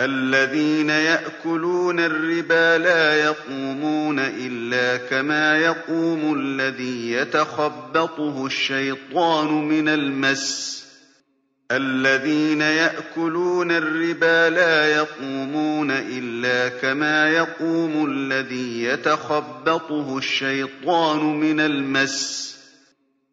الذين يأكلون الربا لا يقومون إلا كما يقوم الذي يتخبطه الشيطان من المس. الذين يأكلون الربا لا يقومون إلا كما يقوم الذي يتخبطه الشيطان من المس.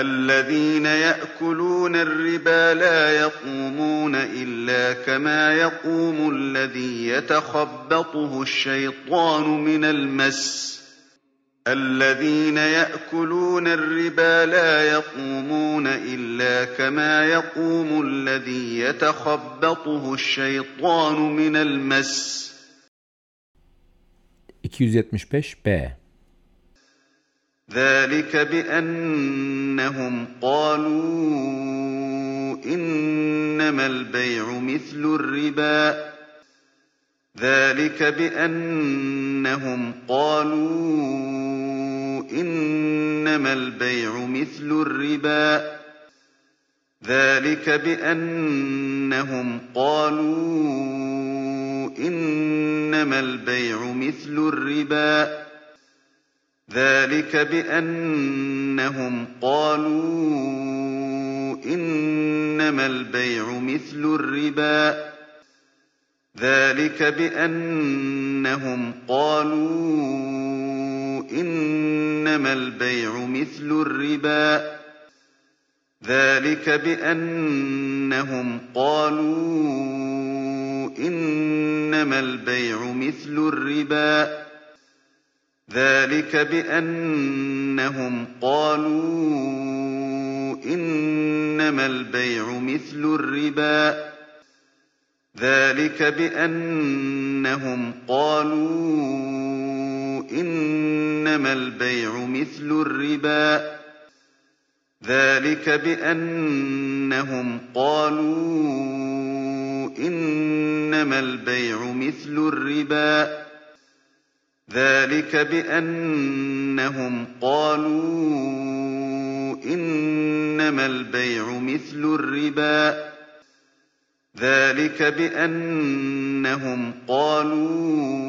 الذين يأكلون الربا لا يقومون إلا كما يقوم الذي يتخبطه الشيطان من المس. الذين يأكلون الربا لا يقومون إلا كما يقوم الذي يتخبطه الشيطان من المس. 275b ذلك بأنهم قالوا إنما البيع مثل الربا. ذلك بأنهم قالوا إنما البيع مثل الربا. ذلك بأنهم قالوا إنما البيع مثل الربا. ذلك بأنهم قالوا إنما البيع مثل الربا. ذلك بأنهم قالوا إنما البيع مثل الربا. ذلك بأنهم قالوا إنما البيع مثل الربا. ذلك بأنهم قالوا إنما البيع مثل الربا. ذلك بأنهم قالوا إنما البيع مثل الربا. ذلك بأنهم قالوا إنما البيع مثل الربا. ذلك بأنهم قالوا إنما البيع مثل الربا. ذلك بأنهم قالوا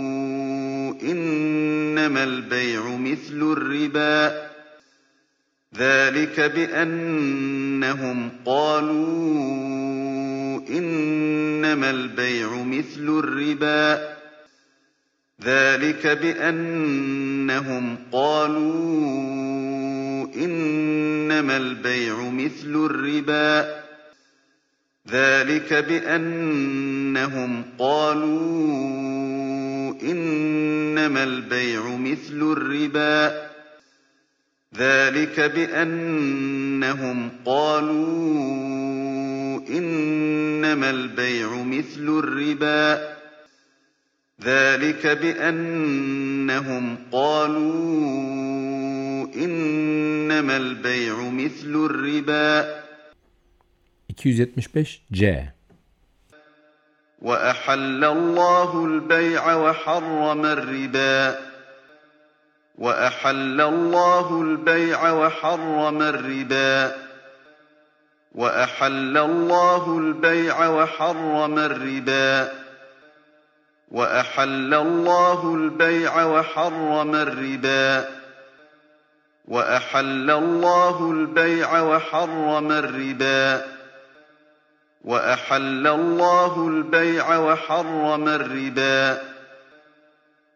إنما البيع مثل الربا. ذَٰلِكَ بِأَنَّهُمْ قَالُوا إِنَّمَا الْبَيْعُ مِثْلُ الرِّبَا. ذَٰلِكَ بِأَنَّهُمْ قَالُوا إِنَّمَا الْبَيْعُ مِثْلُ الرِّبَا. ذَٰلِكَ بِأَنَّهُمْ قَالُوا إِنَّمَا الْبَيْعُ مِثْلُ الرِّبَا. ذَٰلِكَ بِأَنَّهُمْ قَالُوا إِنَّمَا الْبَيْعُ مِثْلُ الرِّبَا. ذَٰلِكَ بِأَنَّهُمْ قَالُوا إِنَّمَا الْبَيْعُ مِثْلُ الرِّبَا. 275 C وَأَحَلَّ اللَّهُ الْبَيْعَ وَحَرَّمَ الرِّبَا. وَأَحَلَّ اللَّهُ الْبَيْعَ وَحَرَّمَ الرِّبَا. وَأَحَلَّ اللَّهُ الْبَيْعَ وَحَرَّمَ الرِّبَا. وَأَحَلَّ اللَّهُ الْبَيْعَ وَحَرَّمَ الرِّبَا. وَأَحَلَّ اللَّهُ الْبَيْعَ وَحَرَّمَ الرِّبَا. وَأَحَلَّ اللَّهُ الْبَيْعَ وَحَرَّمَ الرِّبَا.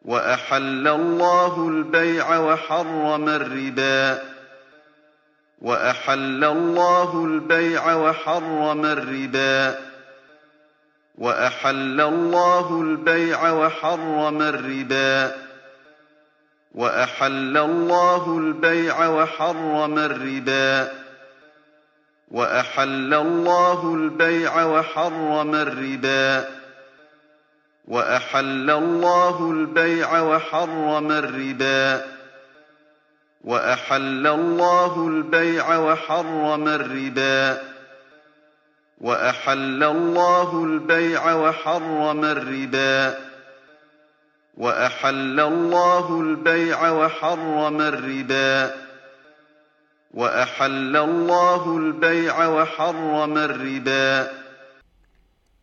وَأَحَلَّ اللَّهُ الْبَيْعَ وَحَرَّمَ الرِّبَا. وَأَحَلَّ اللَّهُ الْبَيْعَ وَحَرَّمَ الرِّبَا. وَأَحَلَّ اللَّهُ الْبَيْعَ وَحَرَّمَ الرِّبَا. وَأَحَلَّ اللَّهُ الْبَيْعَ وَحَرَّمَ الرِّبَا. وَأَحَلَّ اللَّهُ الْبَيْعَ وَحَرَّمَ الرِّبَا. وَأَحَلَّ اللَّهُ الْبَيْعَ وَحَرَّمَ الرِّبَا. وَأَحَلَّ اللَّهُ الْبَيْعَ وَحَرَّمَ الرِّبَا. وَأَحَلَّ اللَّهُ الْبَيْعَ وَحَرَّمَ الرِّبَا. وَأَحَلَّ اللَّهُ الْبَيْعَ وَحَرَّمَ الرِّبَا. وَأَحَلَّ اللَّهُ الْبَيْعَ وَحَرَّمَ الرِّبَا.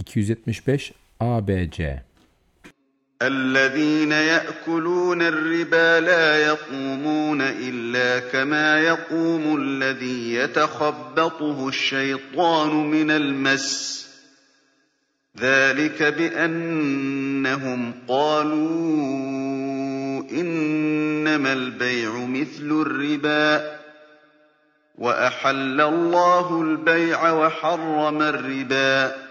275 ABC الَّذِينَ يَأْكُلُونَ الرِّبَا لَا يَقُومُونَ إِلَّا كَمَا يَقُومُ الَّذِي يَتَخَبَّطُهُ الشَّيْطَانُ مِنَ الْمَسِّ ۚ. ذَٰلِكَ بِأَنَّهُمْ قَالُوا إِنَّمَا الْبَيْعُ مِثْلُ الرِّبَا ۗ. وَأَحَلَّ اللَّهُ الْبَيْعَ وَحَرَّمَ الرِّبَا.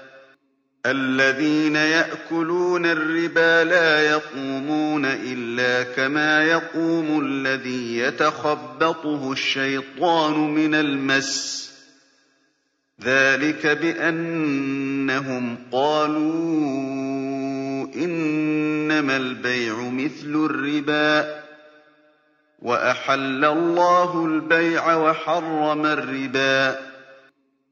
الَّذِينَ يَأْكُلُونَ الرِّبَا لَا يَقُومُونَ إِلَّا كَمَا يَقُومُ الَّذِي يَتَخَبَّطُهُ الشَّيْطَانُ مِنَ الْمَسِّ ۚ. ذَٰلِكَ بِأَنَّهُمْ قَالُوا إِنَّمَا الْبَيْعُ مِثْلُ الرِّبَا ۗ. وَأَحَلَّ اللَّهُ الْبَيْعَ وَحَرَّمَ الرِّبَا.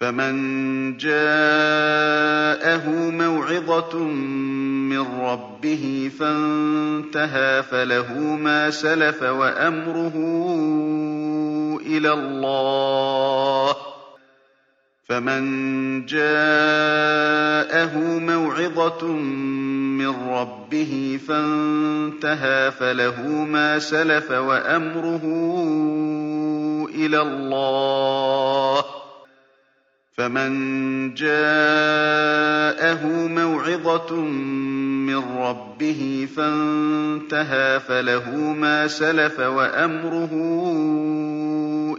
فَمَن جَاءَهُ مَوْعِظَةٌ مِّن رَّبِّهِ فَانتَهَىٰ فَلَهُ مَا سَلَفَ وَأَمْرُهُ إِلَى اللَّهِ فَمَن جَاءَهُ مَوْعِظَةٌ مِّن رَّبِّهِ فَانتَهَىٰ فَلَهُ مَا سَلَفَ وَأَمْرُهُ إِلَى اللَّهِ فَمَن جَاءَهُ مَوْعِظَةٌ مِّن رَّبِّهِ فَانتَهَىٰ فَلَهُ مَا سَلَفَ وَأَمْرُهُ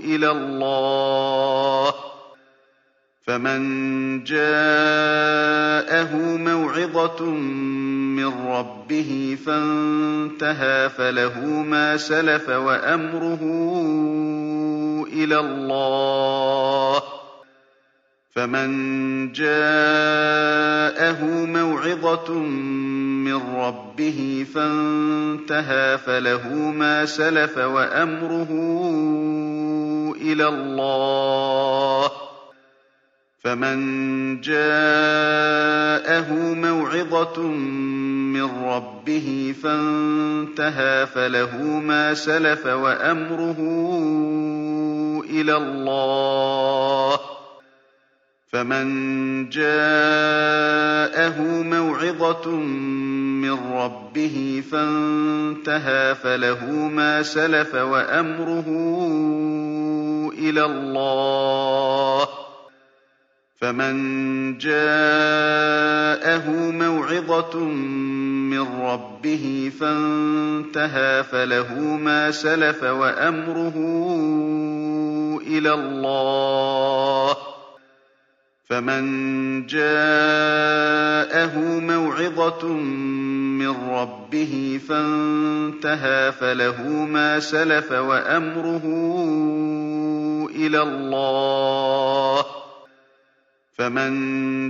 إِلَى اللَّهِ فَمَن جَاءَهُ مَوْعِظَةٌ مِّن رَّبِّهِ فَانتَهَىٰ فَلَهُ مَا سَلَفَ وَأَمْرُهُ إِلَى اللَّهِ فَمَن جَاءَهُ مَوْعِظَةٌ مِّن رَّبِّهِ فَانتَهَىٰ فَلَهُ مَا سَلَفَ وَأَمْرُهُ إِلَى اللَّهِ فَمَن جَاءَهُ مَوْعِظَةٌ مِّن رَّبِّهِ فَانتَهَىٰ فَلَهُ مَا سَلَفَ وَأَمْرُهُ إِلَى اللَّهِ فَمَن جَاءَهُ مَوْعِظَةٌ مِّن رَّبِّهِ فَانتَهَىٰ فَلَهُ مَا سَلَفَ وَأَمْرُهُ إِلَى اللَّهِ فَمَن جَاءَهُ مَوْعِظَةٌ مِّن رَّبِّهِ فَانتَهَىٰ فَلَهُ مَا سَلَفَ وَأَمْرُهُ إِلَى اللَّهِ فَمَن جَاءَهُ مَوْعِظَةٌ مِّن رَّبِّهِ فَانتَهَىٰ فَلَهُ مَا سَلَفَ وَأَمْرُهُ إِلَى اللَّهِ فَمَن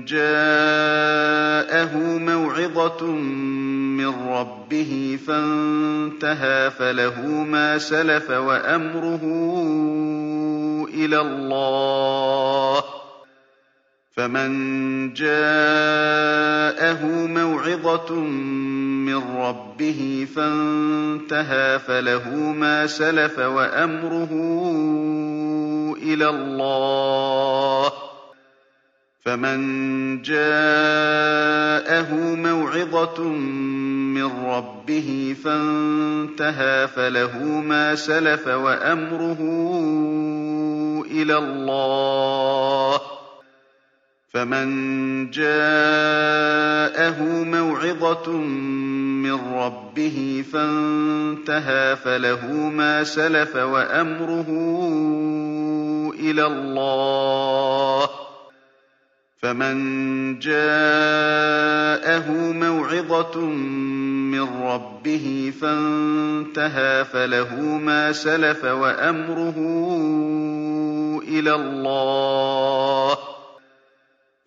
جَاءَهُ مَوْعِظَةٌ مِّن رَّبِّهِ فَانتَهَىٰ فَلَهُ مَا سَلَفَ وَأَمْرُهُ إِلَى اللَّهِ فَمَن جَاءَهُ مَوْعِظَةٌ مِّن رَّبِّهِ فَانتَهَىٰ فَلَهُ مَا سَلَفَ وَأَمْرُهُ إِلَى اللَّهِ فَمَن جَاءَهُ مَوْعِظَةٌ مِّن رَّبِّهِ فَانتَهَىٰ فَلَهُ مَا سَلَفَ وَأَمْرُهُ إِلَى اللَّهِ فَمَن جَاءَهُ مَوْعِظَةٌ مِّن رَّبِّهِ فَانتَهَىٰ فَلَهُ مَا سَلَفَ وَأَمْرُهُ إِلَى اللَّهِ فَمَن جَاءَهُ مَوْعِظَةٌ مِّن رَّبِّهِ فَانتَهَىٰ فَلَهُ مَا سَلَفَ وَأَمْرُهُ إِلَى اللَّهِ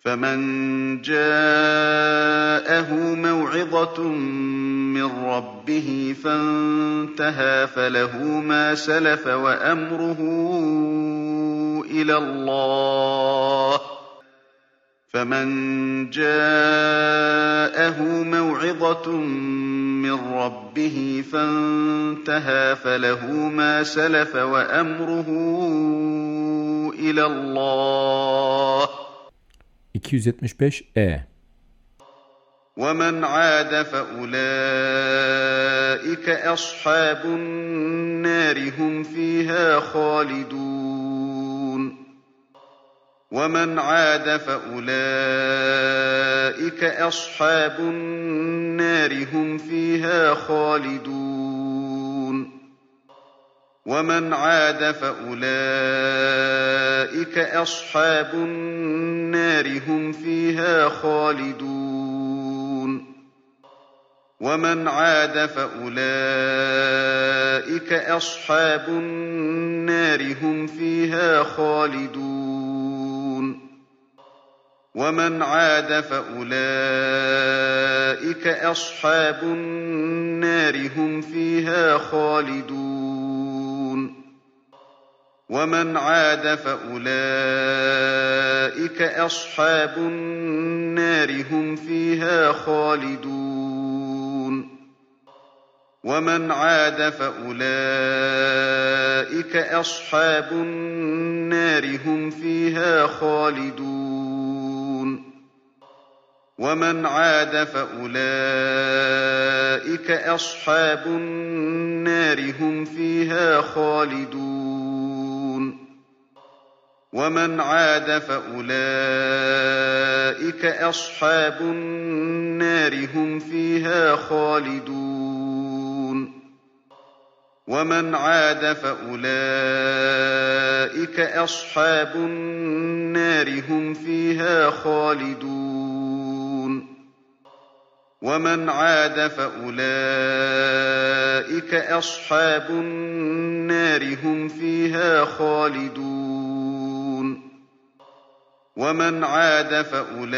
فَمَن جَاءَهُ مَوْعِظَةٌ مِّن رَّبِّهِ فَانتَهَىٰ فَلَهُ مَا سَلَفَ وَأَمْرُهُ إِلَى اللَّهِ فَمَن جَاءَهُ مَوْعِظَةٌ مِّن رَّبِّهِ فَانتَهَىٰ فَلَهُ مَا سَلَفَ وَأَمْرُهُ إِلَى اللَّهِ 275 E وَمَنْ عَادَ فَأُولَٰئِكَ أَصْحَابُ النَّارِ ۖ هُمْ فِيهَا خَالِدُونَ. وَمَنْ عَادَ فَأُولَٰئِكَ أَصْحَابُ النَّارِ ۖ هُمْ فِيهَا خَالِدُونَ. وَمَنْ عَادَ فَأُولَٰئِكَ أَصْحَابُ النَّارِ ۖ هُمْ فِيهَا خَالِدُونَ. وَمَنْ عَادَ فَأُولَٰئِكَ أَصْحَابُ النَّارِ ۖ هُمْ فِيهَا خَالِدُونَ. وَمَنْ عَادَ فَأُولَٰئِكَ أَصْحَابُ النَّارِ ۖ هُمْ فِيهَا خَالِدُونَ. وَمَنْ عَادَ فَأُولَٰئِكَ أَصْحَابُ النَّارِ ۖ هُمْ فِيهَا خَالِدُونَ. وَمَنْ عَادَ فَأُولَٰئِكَ أَصْحَابُ النَّارِ ۖ هُمْ فِيهَا خَالِدُونَ. وَمَنْ عَادَ فَأُولَٰئِكَ أَصْحَابُ النَّارِ ۖ هُمْ فِيهَا خَالِدُونَ. وَمَنْ عَادَ فَأُولَٰئِكَ أَصْحَابُ النَّارِ ۖ هُمْ فِيهَا خَالِدُونَ. وَمَنْ عَادَ فَأُولَٰئِكَ أَصْحَابُ النَّارِ ۖ هُمْ فِيهَا خَالِدُونَ. وَمَنْ عَادَ فَأُولَٰئِكَ أَصْحَابُ النَّارِ ۖ هُمْ فِيهَا خَالِدُونَ. وَمَنْ عَادَ فَأُولَٰئِكَ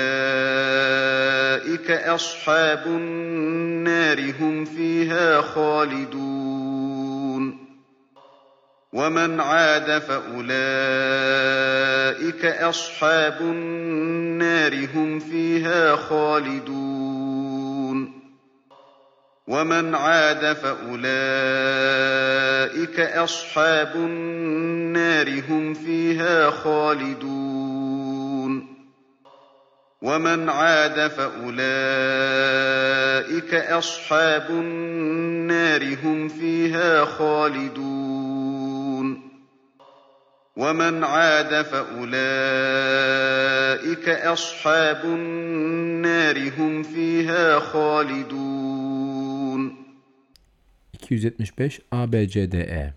أَصْحَابُ النَّارِ ۖ هُمْ فِيهَا خَالِدُونَ. وَمَنْ عَادَ فَأُولَٰئِكَ أَصْحَابُ النَّارِ ۖ هُمْ فِيهَا خَالِدُونَ. وَمَنْ عَادَ فَأُولَٰئِكَ أَصْحَابُ النَّارِ ۖ هُمْ فِيهَا خَالِدُونَ. وَمَنْ عَادَ فَأُولَٰئِكَ أَصْحَابُ النَّارِ ۖ هُمْ فِيهَا خَالِدُونَ. وَمَنْ عَادَ فَأُولَٰئِكَ أَصْحَابُ النَّارِ ۖ هُمْ فِيهَا خَالِدُونَ. 275 ABCDE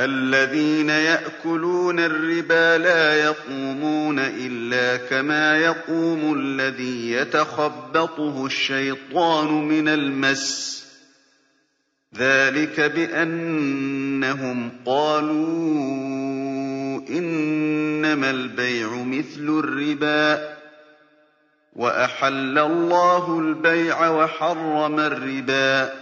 الَّذِينَ يَأْكُلُونَ الرِّبَا لَا يَقُومُونَ إِلَّا كَمَا يَقُومُ الَّذِي يَتَخَبَّطُهُ الشَّيْطَانُ مِنَ الْمَسِّ ۚ. ذَٰلِكَ بِأَنَّهُمْ قَالُوا إِنَّمَا الْبَيْعُ مِثْلُ الرِّبَا. وَأَحَلَّ اللَّهُ الْبَيْعَ وَحَرَّمَ الرِّبَا.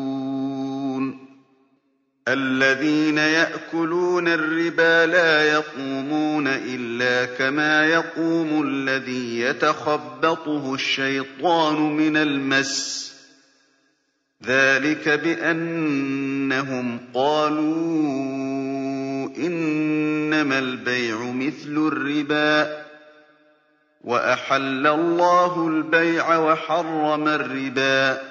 الَّذِينَ يَأْكُلُونَ الرِّبَا لَا يَقُومُونَ إِلَّا كَمَا يَقُومُ الَّذِي يَتَخَبَّطُهُ الشَّيْطَانُ مِنَ الْمَسِّ ۚ. ذَٰلِكَ بِأَنَّهُمْ قَالُوا إِنَّمَا الْبَيْعُ مِثْلُ الرِّبَا ۗ. وَأَحَلَّ اللَّهُ الْبَيْعَ وَحَرَّمَ الرِّبَا ۚ.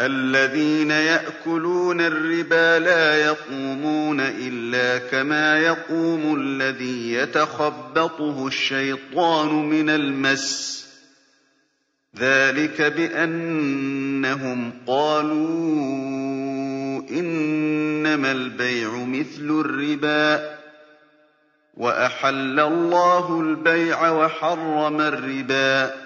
الذين يأكلون الربا لا يقومون إلا كما يقوم الذي يتخبطه الشيطان من المس. ذلك بأنهم قالوا إنما البيع مثل الربا. وأحل الله البيع وحرم الربا.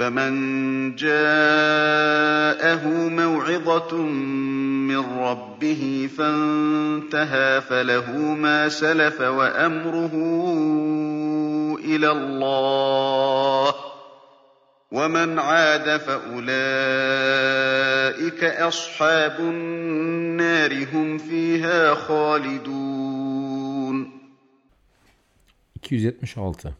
فمن جاءه موعظة من ربه فانتهى فله ما سلف وأمره إلى الله ومن عاد فأولئك أصحاب النار هم فيها خالدون 276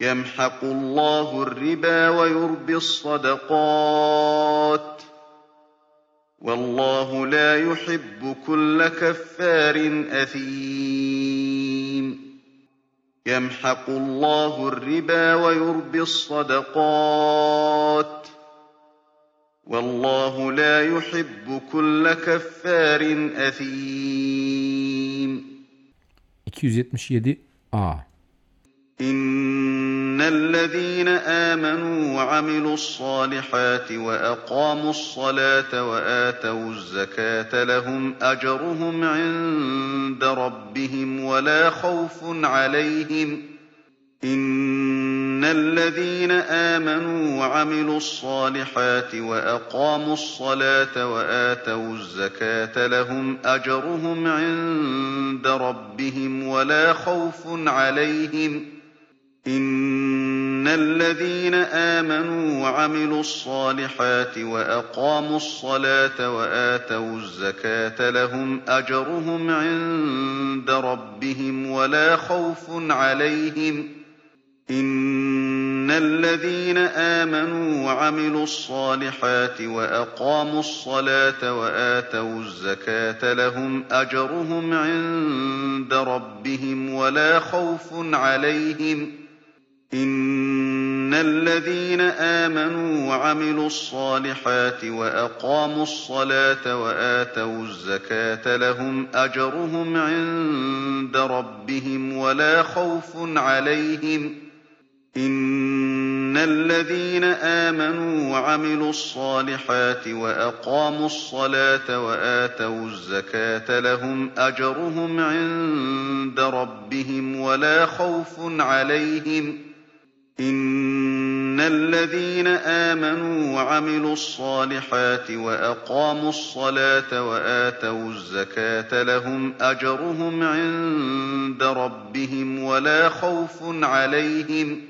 يمحق الله الربا ويربي الصدقات والله لا يحب كل كفار أثيم. يمحق الله الربا ويربي الصدقات والله لا يحب كل كفار أثيم. 277 A إن الذين آمنوا وعملوا الصالحات وأقاموا الصلاة وآتوا الزكاة لهم أجرهم عند ربهم ولا خوف عليهم إن الذين آمنوا وعملوا الصالحات وأقاموا الصلاة وآتوا الزكاة لهم أجرهم عند ربهم ولا خوف عليهم ۖ إن الذين آمنوا وعملوا الصالحات وأقاموا الصلاة وآتوا الزكاة لهم أجرهم عند ربهم ولا خوف عليهم إن الذين آمنوا وعملوا الصالحات وأقاموا الصلاة وآتوا الزكاة لهم أجرهم عند ربهم ولا خوف عليهم ۖ إن الذين آمنوا وعملوا الصالحات وأقاموا الصلاة وآتوا الزكاة لهم أجرهم عند ربهم ولا خوف عليهم إن الذين آمنوا وعملوا الصالحات وأقاموا الصلاة وآتوا الزكاة لهم أجرهم عند ربهم ولا خوف عليهم ۖ إن الذين آمنوا وعملوا الصالحات وأقاموا الصلاة وآتوا الزكاة لهم أجرهم عند ربهم ولا خوف عليهم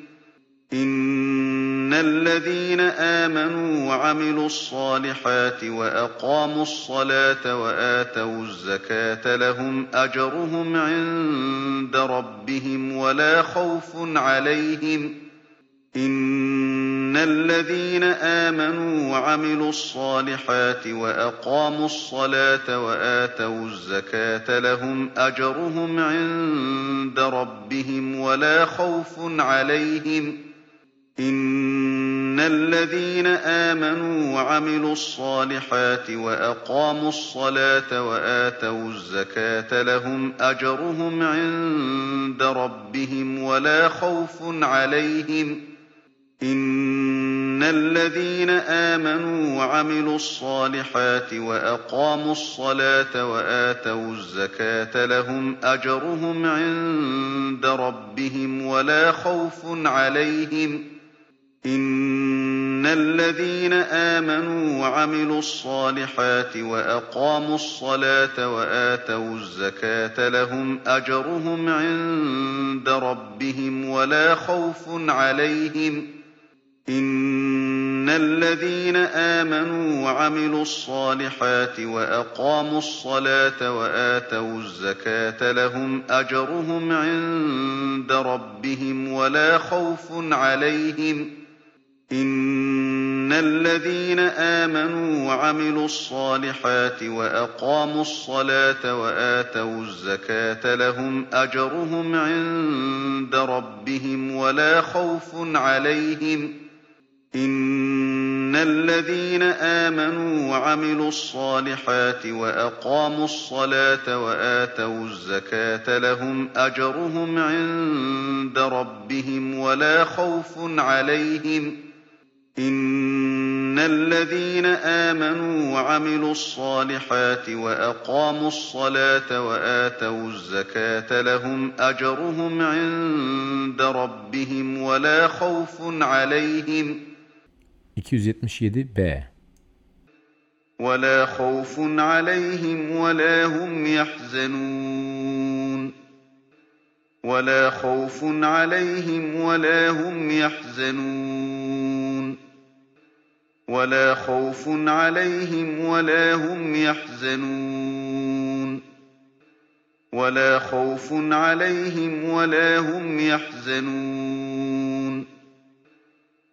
إن الذين آمنوا وعملوا الصالحات وأقاموا الصلاة وآتوا الزكاة لهم أجرهم عند ربهم ولا خوف عليهم ۖ إن الذين آمنوا وعملوا الصالحات وأقاموا الصلاة وآتوا الزكاة لهم أجرهم عند ربهم ولا خوف عليهم إن الذين آمنوا وعملوا الصالحات وأقاموا الصلاة وآتوا الزكاة لهم أجرهم عند ربهم ولا خوف عليهم ۖ إن الذين آمنوا وعملوا الصالحات وأقاموا الصلاة وآتوا الزكاة لهم أجرهم عند ربهم ولا خوف عليهم إن الذين آمنوا وعملوا الصالحات وأقاموا الصلاة وآتوا الزكاة لهم أجرهم عند ربهم ولا خوف عليهم ۖ إن الذين آمنوا وعملوا الصالحات وأقاموا الصلاة وآتوا الزكاة لهم أجرهم عند ربهم ولا خوف عليهم إن الذين آمنوا وعملوا الصالحات وأقاموا الصلاة وآتوا الزكاة لهم أجرهم عند ربهم ولا خوف عليهم ۖ إن الذين آمنوا وعملوا الصالحات وأقاموا الصلاة وآتوا الزكاة لهم أجرهم عند ربهم ولا خوف عليهم إن الذين آمنوا وعملوا الصالحات وأقاموا الصلاة وآتوا الزكاة لهم أجرهم عند ربهم ولا خوف عليهم ۖ 277 B. ولا خوف عليهم ولا هم يحزنون. ولا خوف عليهم ولا هم يحزنون. ولا خوف عليهم ولا هم يحزنون. ولا خوف عليهم ولا هم يحزنون.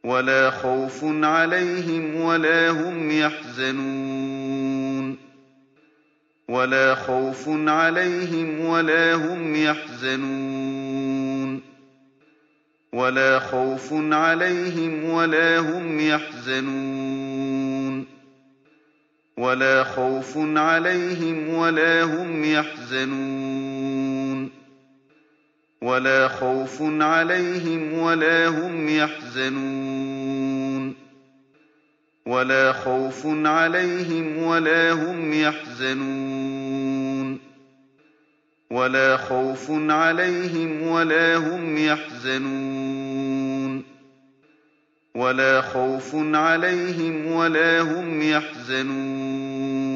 ولا خوف عليهم ولا هم يحزنون. ولا خوف عليهم ولا هم يحزنون. ولا خوف عليهم ولا هم يحزنون. ولا خوف عليهم ولا هم يحزنون. ولا خوف عليهم ولا هم يحزنون. ولا خوف عليهم ولا هم يحزنون. ولا خوف عليهم ولا هم يحزنون. ولا خوف عليهم ولا هم يحزنون.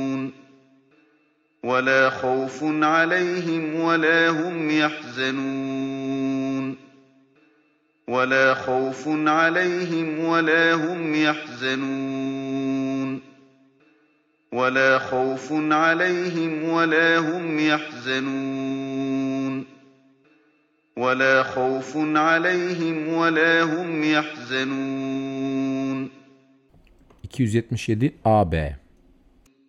ولا خوف عليهم ولا هم يحزنون. ولا خوف عليهم ولا هم يحزنون. ولا خوف عليهم ولا هم يحزنون. ولا خوف عليهم ولا هم يحزنون. 277 AB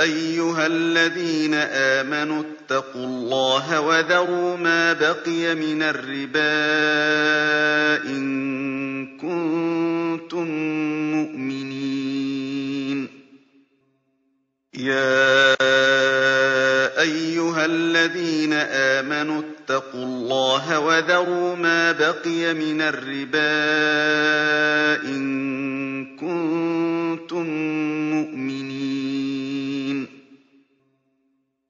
أيها الذين آمنوا اتقوا الله وذروا ما بقي من الربا إن كنتم مؤمنين. يا أيها الذين آمنوا اتقوا الله وذروا ما بقي من الربا إن كنتم مؤمنين.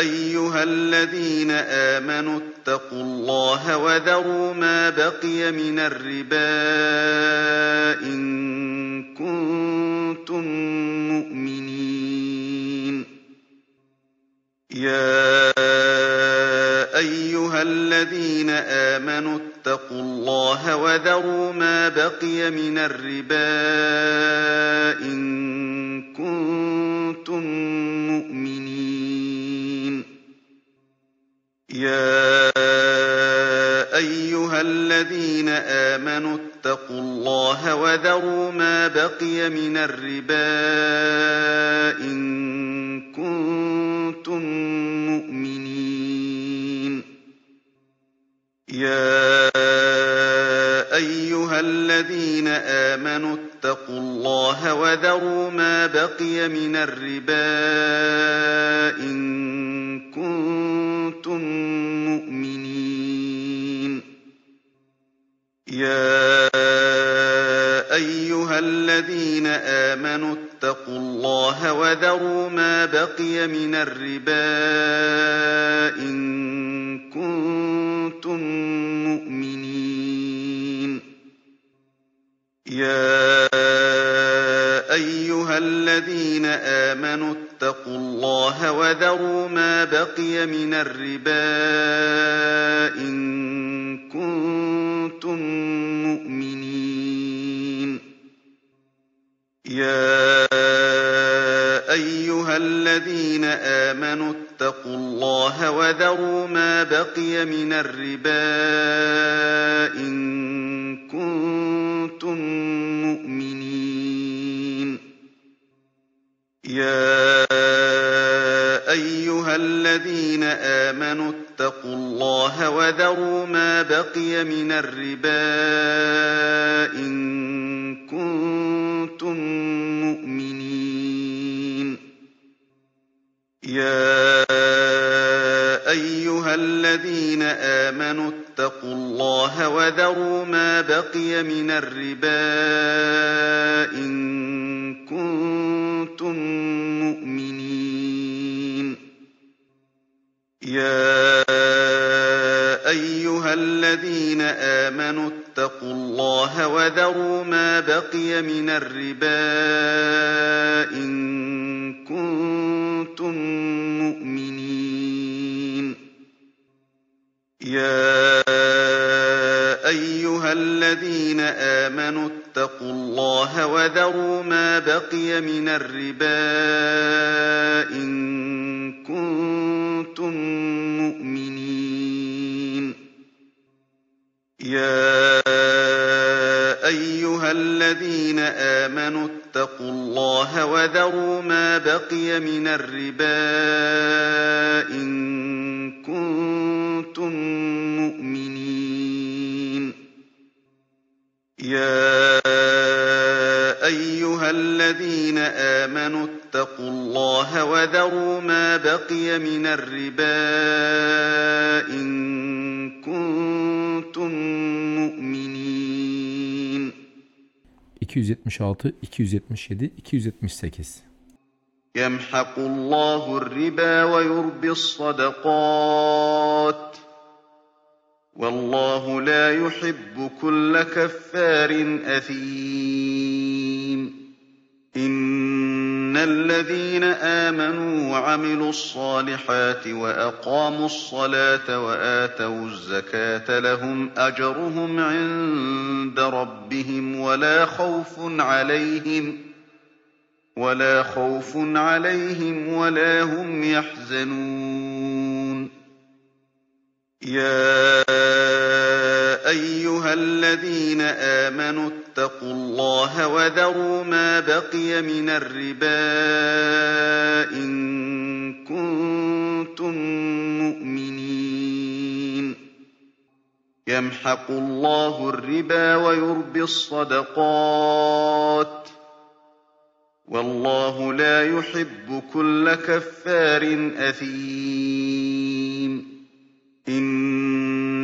أيها الذين آمنوا اتقوا الله وذروا ما بقي من الربا إن كنتم مؤمنين. يا أيها الذين آمنوا اتقوا الله وذروا ما بقي من الربا إن كنتم مؤمنين. يا أيها الذين آمنوا اتقوا الله وذروا ما بقي من الربا إن كنتم مؤمنين. يا أيها الذين آمنوا اتقوا الله وذروا ما بقي من الربا إن كنتم مؤمنين. يا أيها الذين آمنوا اتقوا الله وذروا ما بقي من الربا إن كنتم مؤمنين. يا أيها الذين آمنوا اتقوا الله وذروا ما بقي من الربا إن كنتم مؤمنين. يا أيها الذين آمنوا اتقوا الله وذروا ما بقي من الربا إن كنتم مؤمنين. يا أيها الذين آمنوا اتقوا الله وذروا ما بقي من الربا إن كنتم مؤمنين. يا أيها الذين آمنوا اتقوا الله وذروا ما بقي من الربا إن كنتم مؤمنين. يا أيها الذين آمنوا اتقوا الله وذروا ما بقي من الربا إن كنتم مؤمنين. يا أيها الذين آمنوا اتقوا الله وذروا ما بقي من الربا إن كنتم مؤمنين. يا أيها الذين آمنوا اتقوا الله وذروا ما بقي من الربا إن كنتم مؤمنين. يا أيها الذين آمنوا اتقوا الله وذروا ما بقي من الربا إن كنتم مؤمنين 276, 277, 278. يمحق الله الربا ويربي الصدقات والله لا يحب كل كفار أثيم. إن الذين آمنوا وعملوا الصالحات وأقاموا الصلاة وآتوا الزكاة لهم أجرهم عند ربهم ولا خوف عليهم ولا خوف عليهم ولا هم يحزنون. يا أيها الذين آمنوا اتقوا الله وذروا ما بقي من الربا إن كنتم مؤمنين. يمحق الله الربا ويربي الصدقات. والله لا يحب كل كفار أثيم.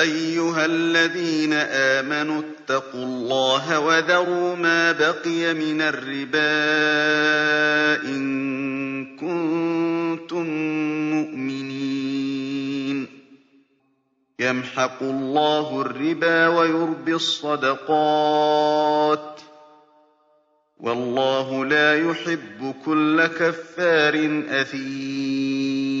أيها الذين آمنوا اتقوا الله وذروا ما بقي من الربا إن كنتم مؤمنين. يمحق الله الربا ويربي الصدقات. والله لا يحب كل كفار أثيم.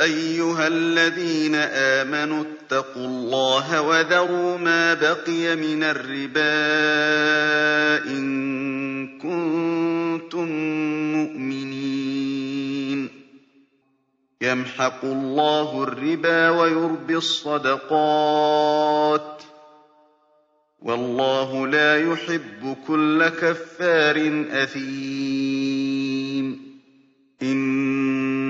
أيها الذين آمنوا اتقوا الله وذروا ما بقي من الربا إن كنتم مؤمنين. يمحق الله الربا ويربي الصدقات. والله لا يحب كل كفار أثيم. إن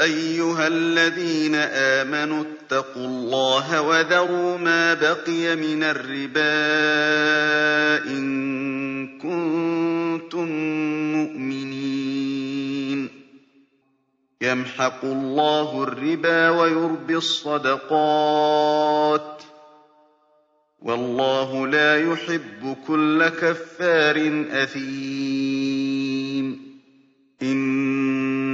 أيها الذين آمنوا اتقوا الله وذروا ما بقي من الربا إن كنتم مؤمنين. يمحق الله الربا ويربي الصدقات. والله لا يحب كل كفار أثيم.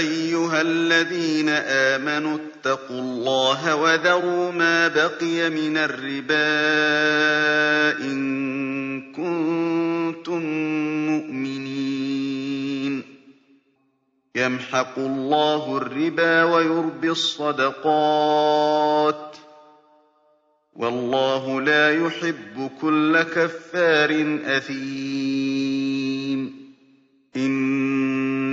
أيها الذين آمنوا اتقوا الله وذروا ما بقي من الربا إن كنتم مؤمنين. يمحق الله الربا ويربي الصدقات. والله لا يحب كل كفار أثيم.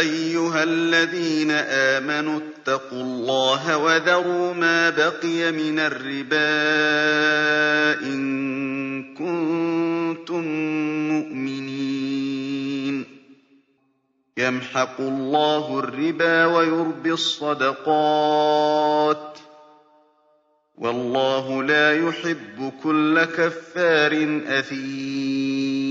أيها الذين آمنوا اتقوا الله وذروا ما بقي من الربا إن كنتم مؤمنين. يمحق الله الربا ويربي الصدقات. والله لا يحب كل كفار أثيم.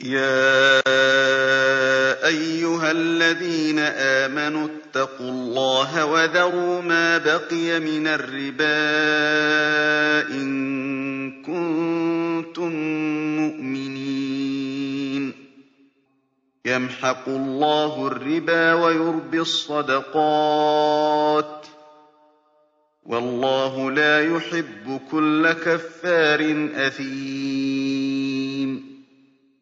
يا أيها الذين آمنوا اتقوا الله وذروا ما بقي من الربا إن كنتم مؤمنين. يمحق الله الربا ويربي الصدقات. والله لا يحب كل كفار أثيم.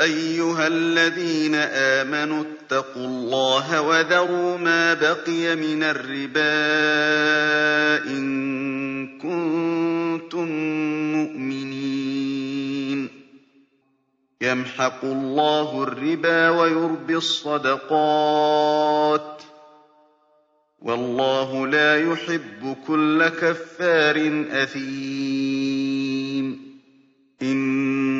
أيها الذين آمنوا اتقوا الله وذروا ما بقي من الربا إن كنتم مؤمنين. يمحق الله الربا ويربي الصدقات. والله لا يحب كل كفار أثيم. إن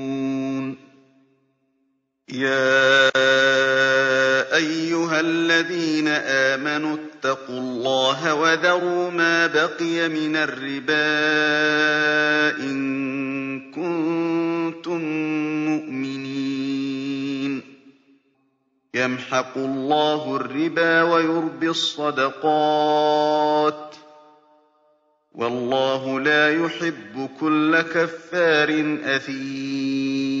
يا أيها الذين آمنوا اتقوا الله وذروا ما بقي من الربا إن كنتم مؤمنين. يمحق الله الربا ويربي الصدقات. والله لا يحب كل كفار أثيم.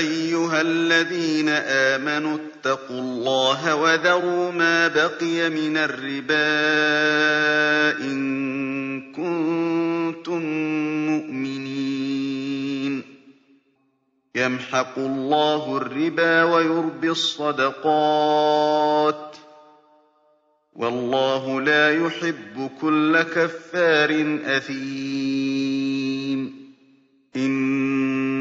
أيها الذين آمنوا اتقوا الله وذروا ما بقي من الربا إن كنتم مؤمنين. يمحق الله الربا ويربي الصدقات. والله لا يحب كل كفار أثيم. إن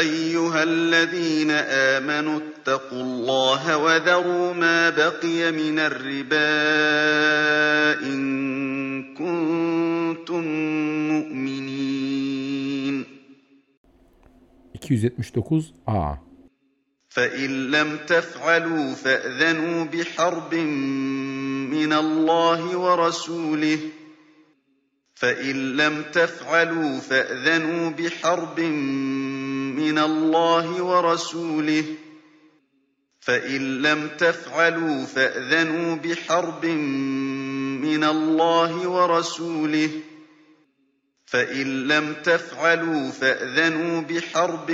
أيها الذين آمنوا اتقوا الله وذروا ما بقي من الربا إن كنتم مؤمنين. 279 A. فإن لم تفعلوا فأذنوا بحرب من الله ورسوله. فإن لم تفعلوا فأذنوا بحرب من الله ورسوله. فإن لم تفعلوا فأذنوا بحرب من الله ورسوله. فإن لم تفعلوا فأذنوا بحرب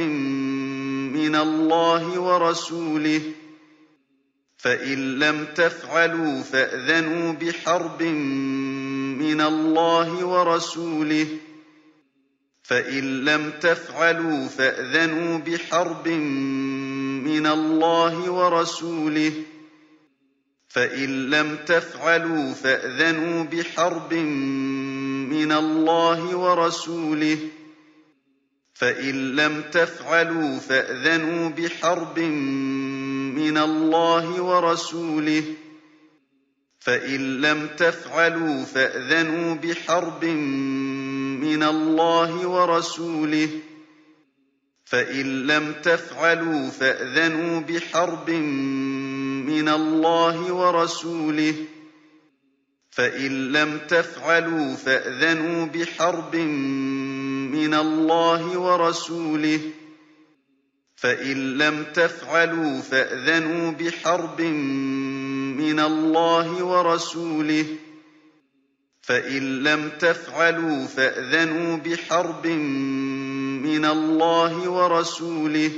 من الله ورسوله. فإن لم تفعلوا فأذنوا بحرب من الله ورسوله. فإن لم تفعلوا فأذنوا بحرب من الله ورسوله. فإن لم تفعلوا فأذنوا بحرب من الله ورسوله. فإن لم تفعلوا فأذنوا بحرب من الله ورسوله. فإن لم تفعلوا فأذنوا بحرب الله ورسوله. فإن لم تفعلوا فأذنوا بحرب من الله ورسوله. فإن لم تفعلوا فأذنوا بحرب من الله ورسوله. فإن لم تفعلوا فأذنوا بحرب من الله ورسوله. فإن لم تفعلوا فأذنوا بحرب من الله ورسوله.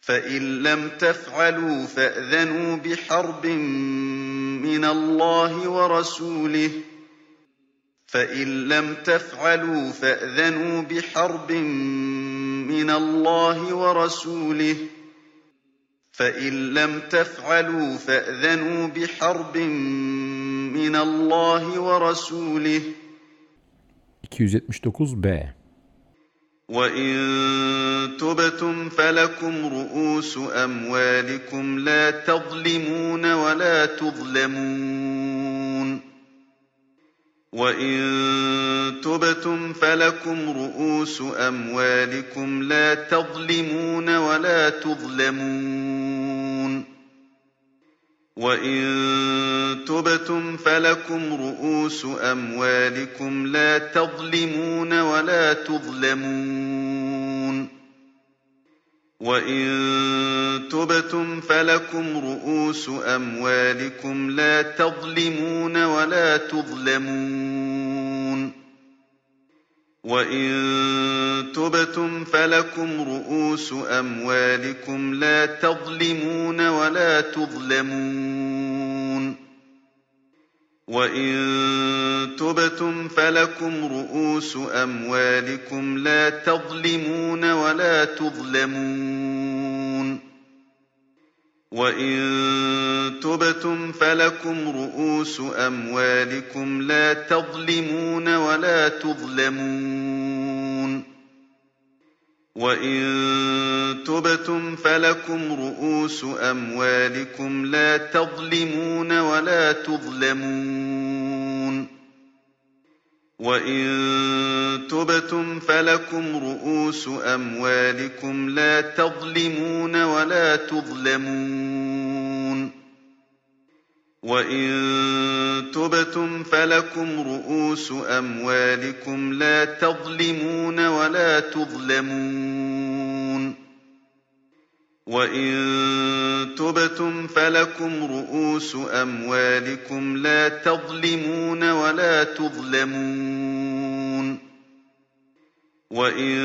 فإن لم تفعلوا فأذنوا بحرب من الله ورسوله. فإن لم تفعلوا فأذنوا بحرب من الله ورسوله. فإن لم تفعلوا فأذنوا بحرب من الله ورسوله. 279 B. وَإِن تُبْتُمْ فَلَكُمْ رُءُوسُ أَمْوَالِكُمْ لَا تَظْلِمُونَ وَلَا تُظْلَمُونَ. وَإِن تُبْتُمْ فَلَكُمْ رُءُوسُ أَمْوَالِكُمْ لَا تَظْلِمُونَ وَلَا تُظْلَمُونَ. وَإِن تُبْتُمْ فَلَكُمْ رُءُوسُ أَمْوَالِكُمْ لَا تَظْلِمُونَ وَلَا تُظْلَمُونَ وَإِن تُبْتُمْ فَلَكُمْ رُءُوسُ أَمْوَالِكُمْ لَا تَظْلِمُونَ وَلَا تُظْلَمُونَ وَإِن تُبْتُمْ فَلَكُمْ رُءُوسُ أَمْوَالِكُمْ لَا تَظْلِمُونَ وَلَا تُظْلَمُونَ وَإِن تُبْتُمْ فَلَكُمْ رُءُوسُ أَمْوَالِكُمْ لَا تَظْلِمُونَ وَلَا تُظْلَمُونَ وَإِن تُبْتُمْ فَلَكُمْ رُءُوسُ أَمْوَالِكُمْ لَا تَظْلِمُونَ وَلَا تُظْلَمُونَ وَإِن تُبْتُمْ فَلَكُمْ رُءُوسُ أَمْوَالِكُمْ لَا تَظْلِمُونَ وَلَا تُظْلَمُونَ وَإِن تُبْتُمْ فَلَكُمْ رُءُوسُ أَمْوَالِكُمْ لَا تَظْلِمُونَ وَلَا تُظْلَمُونَ وَإِن تُبْتُمْ فَلَكُمْ رُءُوسُ أَمْوَالِكُمْ لَا تَظْلِمُونَ وَلَا تُظْلَمُونَ وَإِن تُبْتُمْ فَلَكُمْ رُءُوسُ أَمْوَالِكُمْ لَا تَظْلِمُونَ وَلَا تُظْلَمُونَ وَإِن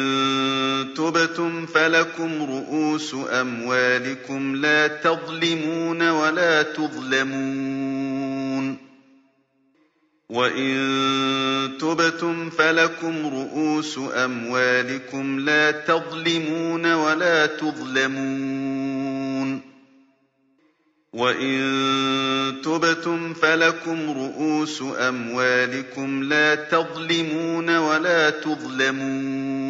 تُبْتُمْ فَلَكُمْ رُءُوسُ أَمْوَالِكُمْ لَا تَظْلِمُونَ وَلَا تُظْلَمُونَ وَإِن تُبْتُمْ فَلَكُمْ رُءُوسُ أَمْوَالِكُمْ لَا تَظْلِمُونَ وَلَا تُظْلَمُونَ وَإِن تُبْتُمْ فَلَكُمْ رُءُوسُ أَمْوَالِكُمْ لَا تَظْلِمُونَ وَلَا تُظْلَمُونَ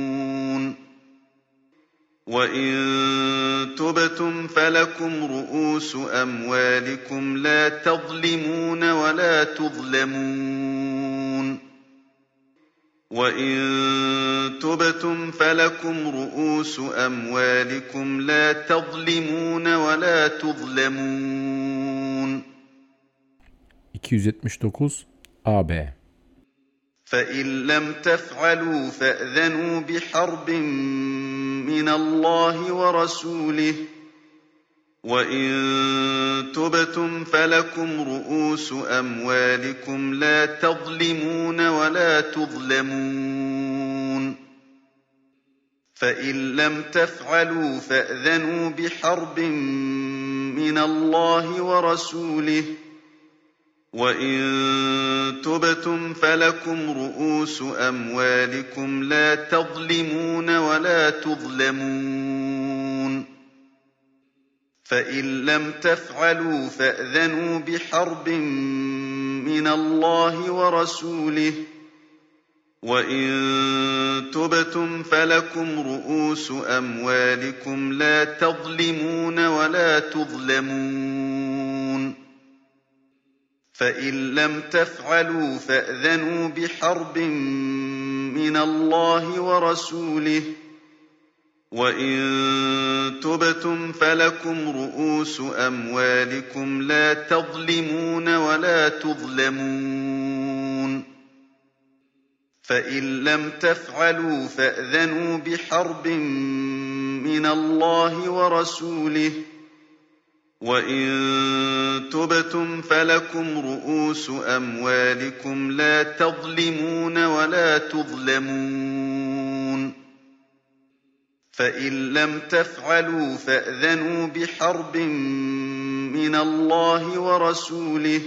وَإِن تُبْتُمْ فَلَكُمْ رُءُوسُ أَمْوَالِكُمْ لَا تَظْلِمُونَ وَلَا تُظْلَمُونَ وَإِن تُبْتُمْ فَلَكُمْ رُءُوسُ أَمْوَالِكُمْ لَا تَظْلِمُونَ وَلَا تُظْلَمُونَ 279 AB فَإِن لَّمْ تَفْعَلُوا فَأْذَنُوا بِحَرْبٍ مِّنَ اللَّهِ وَرَسُولِهِ ۖ. وَإِن تُبْتُمْ فَلَكُمْ رُءُوسُ أَمْوَالِكُمْ لَا تَظْلِمُونَ وَلَا تُظْلَمُونَ. فَإِن لَّمْ تَفْعَلُوا فَأْذَنُوا بِحَرْبٍ مِّنَ اللَّهِ وَرَسُولِهِ ۖ. وَإِن تُبْتُمْ فَلَكُمْ رُءُوسُ أَمْوَالِكُمْ لَا تَظْلِمُونَ وَلَا تُظْلَمُونَ فَإِن لَّمْ تَفْعَلُوا فَأْذَنُوا بِحَرْبٍ مِّنَ اللَّهِ وَرَسُولِهِ ۖ وَإِن تُبْتُمْ فَلَكُمْ رُءُوسُ أَمْوَالِكُمْ لَا تَظْلِمُونَ وَلَا تُظْلَمُونَ فَإِن لَّمْ تَفْعَلُوا فَأْذَنُوا بِحَرْبٍ مِّنَ اللَّهِ وَرَسُولِهِ ۖ. وَإِن تُبْتُمْ فَلَكُمْ رُءُوسُ أَمْوَالِكُمْ لَا تَظْلِمُونَ وَلَا تُظْلَمُونَ. فَإِن لَّمْ تَفْعَلُوا فَأْذَنُوا بِحَرْبٍ مِّنَ اللَّهِ وَرَسُولِهِ ۖ. وَإِن تُبْتُمْ فَلَكُمْ رُءُوسُ أَمْوَالِكُمْ لَا تَظْلِمُونَ وَلَا تُظْلَمُونَ فَإِن لَّمْ تَفْعَلُوا فَأْذَنُوا بِحَرْبٍ مِّنَ اللَّهِ وَرَسُولِهِ ۖ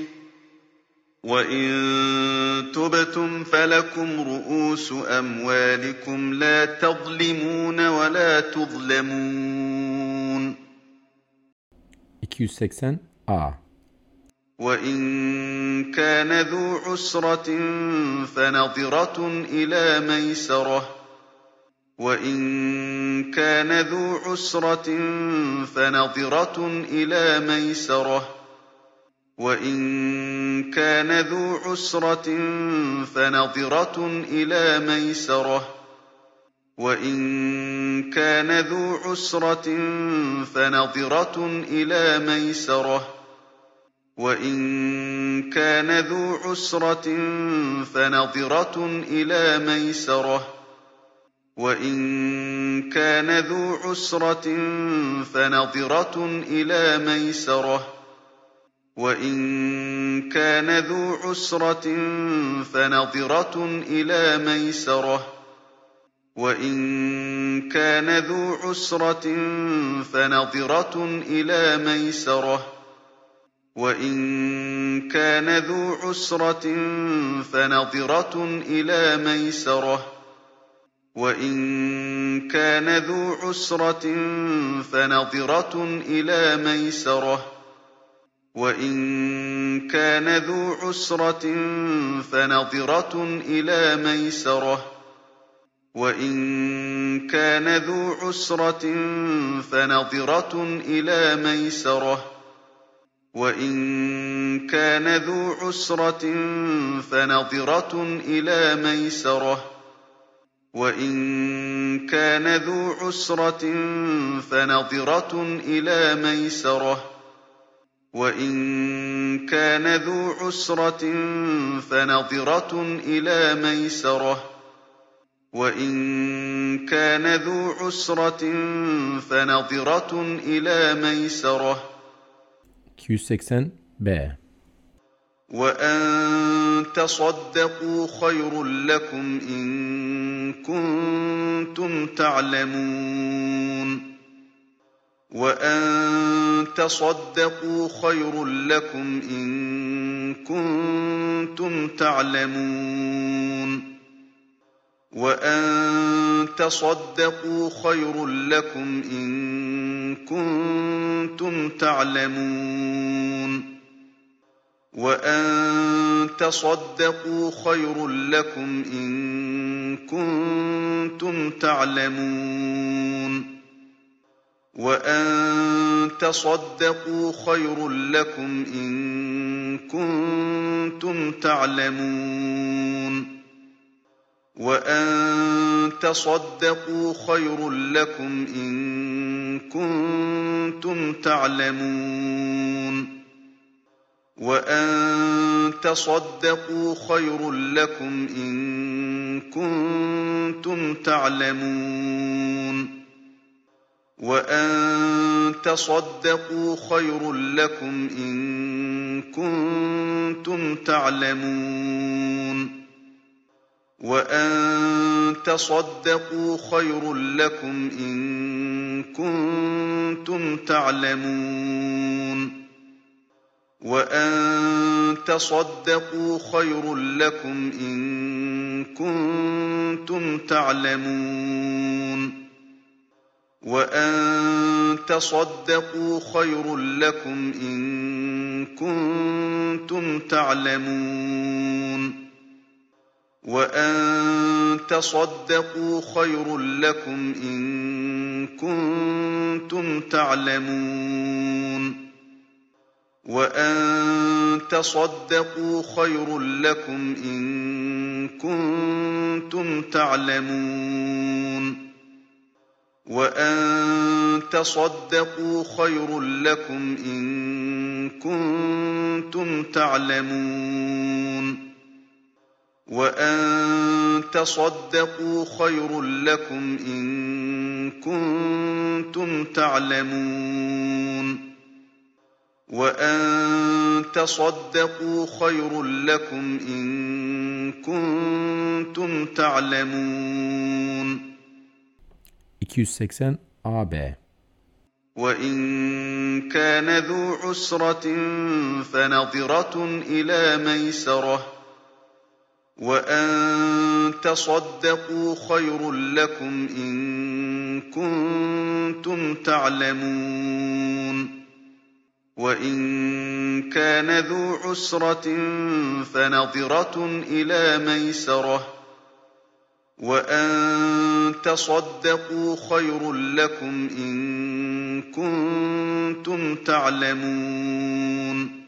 وَإِن تُبْتُمْ فَلَكُمْ رُءُوسُ أَمْوَالِكُمْ لَا تَظْلِمُونَ وَلَا تُظْلَمُونَ 280 A وَإِن كَانَ ذُو عُسْرَةٍ فَنَظِرَةٌ إِلَىٰ مَيْسَرَةٍ ۚ وَإِن كَانَ ذُو عُسْرَةٍ فَنَظِرَةٌ إِلَىٰ مَيْسَرَةٍ وَإِن كَانَ ذُو عُسْرَةٍ فَنَظِرَةٌ إِلَىٰ مَيْسَرَةٍ وَإِن كَانَ ذُو عُسْرَةٍ فَنَظِرَةٌ إِلَىٰ مَيْسَرَةٍ. وَإِن كَانَ ذُو عُسْرَةٍ فَنَظِرَةٌ إِلَىٰ مَيْسَرَةٍ. وَإِن كَانَ ذُو عُسْرَةٍ فَنَظِرَةٌ إِلَىٰ مَيْسَرَةٍ. وَإِن كَانَ ذُو عُسْرَةٍ فَنَظِرَةٌ إِلَىٰ مَيْسَرَةٍ. وَإِن كَانَ ذُو عُسْرَةٍ فَنَظِرَةٌ إِلَىٰ مَيْسَرَةٍ. وَإِن كَانَ ذُو عُسْرَةٍ فَنَظِرَةٌ إِلَىٰ مَيْسَرَةٍ. وَإِن كَانَ ذُو عُسْرَةٍ فَنَظِرَةٌ إِلَىٰ مَيْسَرَةٍ. وَإِن كَانَ ذُو عُسْرَةٍ فَنَظِرَةٌ إِلَىٰ مَيْسَرَةٍ. وَإِن كَانَ ذُو عُسْرَةٍ فَنَظِرَةٌ إِلَىٰ مَيْسَرَةٍ وَإِن كَانَ ذُو عُسْرَةٍ فَنَظِرَةٌ إِلَىٰ مَيْسَرَةٍ وَإِن كَانَ ذُو عُسْرَةٍ فَنَظِرَةٌ إِلَىٰ مَيْسَرَةٍ وَإِن كَانَ ذُو عُسْرَةٍ فَنَظِرَةٌ إِلَىٰ مَيْسَرَةٍ وَإِن كَانَ ذُو عُسْرَةٍ فَنَظِرَةٌ إِلَىٰ مَيْسَرَةٍ 280 B. وَأَن تَصَدَّقُوا خَيْرٌ لَّكُمْ إِن كُنتُمْ تَعْلَمُونَ وَأَن تَصَدَّقُوا خَيْرٌ لَّكُمْ إِن كُنتُمْ تَعْلَمُونَ وَأَن تَصَدَّقُوا خَيْرٌ لَّكُمْ إِن كُنتُمْ تَعْلَمُونَ وَأَن تَصَدَّقُوا خَيْرٌ لَّكُمْ إِن كُنتُمْ تَعْلَمُونَ وَأَن تَصَدَّقُوا خَيْرٌ لَّكُمْ إِن كُنتُمْ تَعْلَمُونَ وَأَن تَصَدَّقُوا خَيْرٌ لَّكُمْ إِن كُنتُمْ تَعْلَمُونَ وَأَن تَصَدَّقُوا خَيْرٌ لَّكُمْ إِن كُنتُمْ تَعْلَمُونَ وَأَن تَصَدَّقُوا خَيْرٌ لَّكُمْ إِن كُنتُمْ تَعْلَمُونَ وَأَن تَصَدَّقُوا خَيْرٌ لَّكُمْ إِن كُنتُمْ تَعْلَمُونَ وَأَن تَصَدَّقُوا خَيْرٌ لَّكُمْ إِن كُنتُمْ تَعْلَمُونَ وَأَن تَصَدَّقُوا خَيْرٌ لَّكُمْ إِن كُنتُمْ تَعْلَمُونَ وَأَن تَصَدَّقُوا خَيْرٌ لَّكُمْ إِن كُنتُمْ تَعْلَمُونَ وَأَن تَصَدَّقُوا خَيْرٌ لَّكُمْ إِن كُنتُمْ تَعْلَمُونَ وَأَن تَصَدَّقُوا خَيْرٌ لَّكُمْ إِن كُنتُمْ تَعْلَمُونَ وَأَن تَصَدَّقُوا خَيْرٌ لَّكُمْ إِن كُنتُمْ تَعْلَمُونَ وَأَن تَصَدَّقُوا خَيْرٌ لَّكُمْ إِن كُنتُمْ تَعْلَمُونَ 280 AB وَإِن كَانَ ذُو عُسْرَةٍ فَنَظِرَةٌ إِلَىٰ مَيْسَرَةٍ وَأَن تَصَدَّقُوا خَيْرٌ لَّكُمْ إِن كُنتُمْ تَعْلَمُونَ وَإِن كَانَ ذُو عُسْرَةٍ فَنَظِرَةٌ إِلَىٰ مَيْسَرَةٍ وَأَن تَصَدَّقُوا خَيْرٌ لَّكُمْ إِن كُنتُمْ تَعْلَمُونَ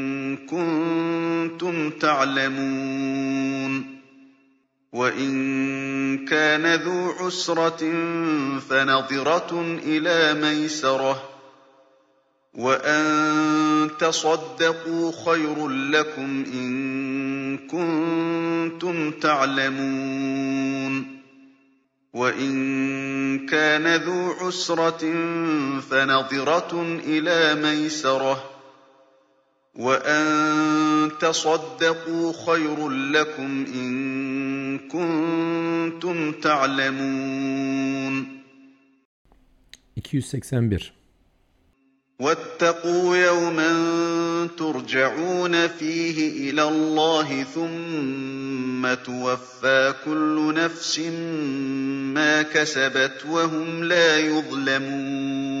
كُنتُمْ تَعْلَمُونَ وَإِن كَانَ ذُو عُسْرَةٍ فَنَظِرَةٌ إِلَىٰ مَيْسَرَةٍ ۚ وَأَن تَصَدَّقُوا خَيْرٌ لَّكُمْ إِن كُنتُمْ تَعْلَمُونَ وَإِن كَانَ ذُو عُسْرَةٍ فَنَظِرَةٌ إِلَىٰ مَيْسَرَةٍ ۚ وَأَن تَصَدَّقُوا خَيْرٌ لَّكُمْ إِن كُنتُمْ تَعْلَمُونَ 281 وَاتَّقُوا يَوْمًا تُرْجَعُونَ فِيهِ إِلَى اللَّهِ ثُمَّ تُوَفَّىٰ كُلُّ نَفْسٍ مَّا كَسَبَتْ وَهُمْ لَا يُظْلَمُونَ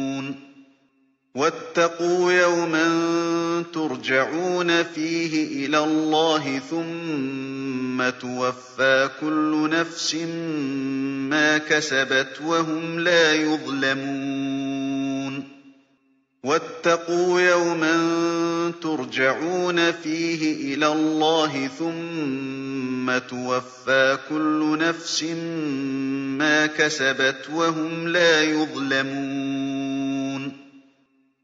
وَاتَّقُوا يَوْمًا تُرْجَعُونَ فِيهِ إِلَى اللَّهِ ثُمَّ تُوَفَّىٰ كُلُّ نَفْسٍ مَّا كَسَبَتْ وَهُمْ لَا يُظْلَمُونَ. وَاتَّقُوا يَوْمًا تُرْجَعُونَ فِيهِ إِلَى اللَّهِ ثُمَّ تُوَفَّىٰ كُلُّ نَفْسٍ مَّا كَسَبَتْ وَهُمْ لَا يُظْلَمُونَ.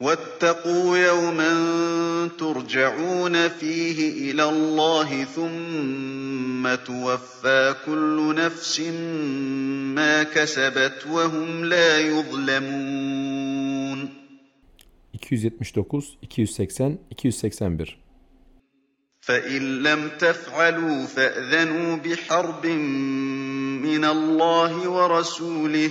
واتقوا يوما ترجعون فيه إلى الله ثم توفى كل نفس ما كسبت وهم لا يظلمون. 279, 280, 281 فإن لم تفعلوا فأذنوا بحرب من الله ورسوله.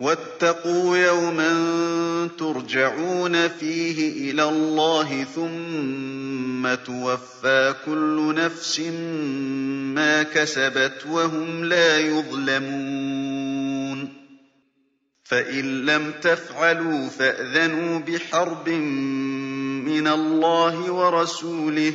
وَاتَّقُوا يَوْمًا تُرْجَعُونَ فِيهِ إِلَى اللَّهِ ثُمَّ تُوَفَّىٰ كُلُّ نَفْسٍ مَّا كَسَبَتْ وَهُمْ لَا يُظْلَمُونَ. فَإِن لَّمْ تَفْعَلُوا فَأْذَنُوا بِحَرْبٍ مِّنَ اللَّهِ وَرَسُولِهِ ۖ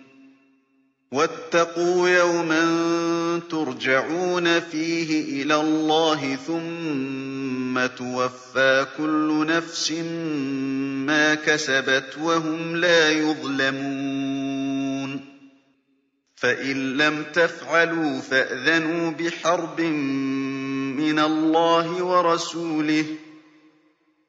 وَاتَّقُوا يَوْمًا تُرْجَعُونَ فِيهِ إِلَى اللَّهِ ثُمَّ تُوَفَّىٰ كُلُّ نَفْسٍ مَّا كَسَبَتْ وَهُمْ لَا يُظْلَمُونَ. فَإِن لَّمْ تَفْعَلُوا فَأْذَنُوا بِحَرْبٍ مِّنَ اللَّهِ وَرَسُولِهِ ۖ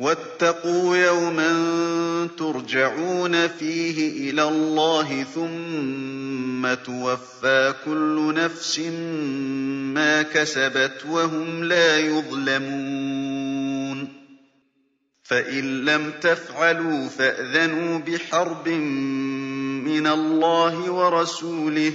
وَاتَّقُوا يَوْمًا تُرْجَعُونَ فِيهِ إِلَى اللَّهِ ثُمَّ تُوَفَّىٰ كُلُّ نَفْسٍ مَّا كَسَبَتْ وَهُمْ لَا يُظْلَمُونَ. فَإِن لَّمْ تَفْعَلُوا فَأْذَنُوا بِحَرْبٍ مِّنَ اللَّهِ وَرَسُولِهِ ۖ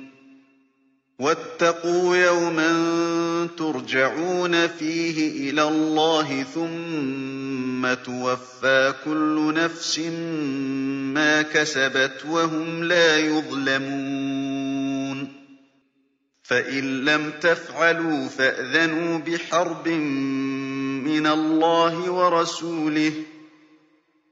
وَاتَّقُوا يَوْمًا تُرْجَعُونَ فِيهِ إِلَى اللَّهِ ثُمَّ تُوَفَّىٰ كُلُّ نَفْسٍ مَّا كَسَبَتْ وَهُمْ لَا يُظْلَمُونَ. فَإِن لَّمْ تَفْعَلُوا فَأْذَنُوا بِحَرْبٍ مِّنَ اللَّهِ وَرَسُولِهِ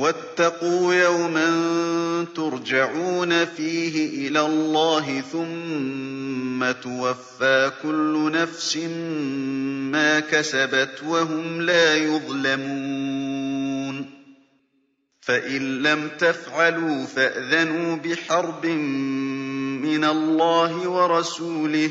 وَاتَّقُوا يَوْمًا تُرْجَعُونَ فِيهِ إِلَى اللَّهِ ثُمَّ تُوَفَّىٰ كُلُّ نَفْسٍ مَّا كَسَبَتْ وَهُمْ لَا يُظْلَمُونَ. فَإِن لَّمْ تَفْعَلُوا فَأْذَنُوا بِحَرْبٍ مِّنَ اللَّهِ وَرَسُولِهِ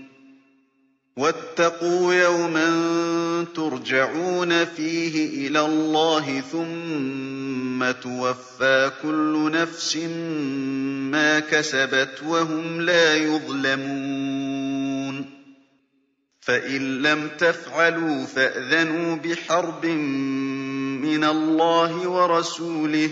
وَاتَّقُوا يَوْمًا تُرْجَعُونَ فِيهِ إِلَى اللَّهِ ثُمَّ تُوَفَّىٰ كُلُّ نَفْسٍ مَّا كَسَبَتْ وَهُمْ لَا يُظْلَمُونَ. فَإِن لَّمْ تَفْعَلُوا فَأْذَنُوا بِحَرْبٍ مِّنَ اللَّهِ وَرَسُولِهِ ۖ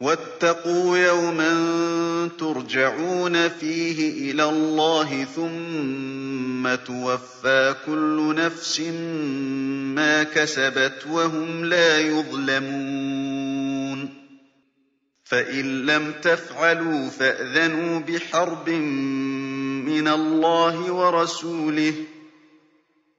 وَاتَّقُوا يَوْمًا تُرْجَعُونَ فِيهِ إِلَى اللَّهِ ثُمَّ تُوَفَّىٰ كُلُّ نَفْسٍ مَّا كَسَبَتْ وَهُمْ لَا يُظْلَمُونَ فَإِن لَّمْ تَفْعَلُوا فَأْذَنُوا بِحَرْبٍ مِّنَ اللَّهِ وَرَسُولِهِ ۖ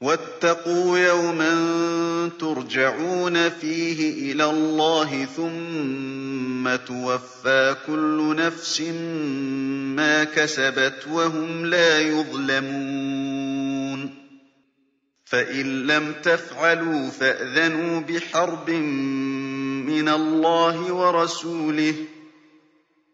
وَاتَّقُوا يَوْمًا تُرْجَعُونَ فِيهِ إِلَى اللَّهِ ثُمَّ تُوَفَّىٰ كُلُّ نَفْسٍ مَّا كَسَبَتْ وَهُمْ لَا يُظْلَمُونَ. فَإِن لَّمْ تَفْعَلُوا فَأْذَنُوا بِحَرْبٍ مِّنَ اللَّهِ وَرَسُولِهِ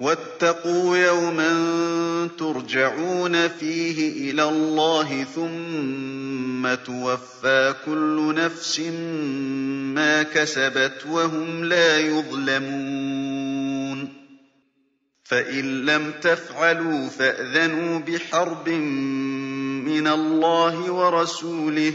وَاتَّقُوا يَوْمًا تُرْجَعُونَ فِيهِ إِلَى اللَّهِ ثُمَّ تُوَفَّىٰ كُلُّ نَفْسٍ مَّا كَسَبَتْ وَهُمْ لَا يُظْلَمُونَ. فَإِن لَّمْ تَفْعَلُوا فَأْذَنُوا بِحَرْبٍ مِّنَ اللَّهِ وَرَسُولِهِ ۖ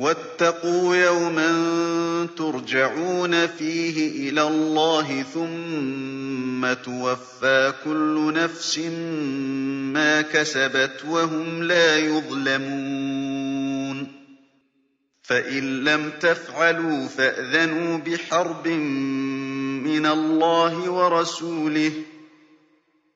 وَاتَّقُوا يَوْمًا تُرْجَعُونَ فِيهِ إِلَى اللَّهِ ثُمَّ تُوَفَّىٰ كُلُّ نَفْسٍ مَّا كَسَبَتْ وَهُمْ لَا يُظْلَمُونَ. فَإِن لَّمْ تَفْعَلُوا فَأْذَنُوا بِحَرْبٍ مِّنَ اللَّهِ وَرَسُولِهِ ۖ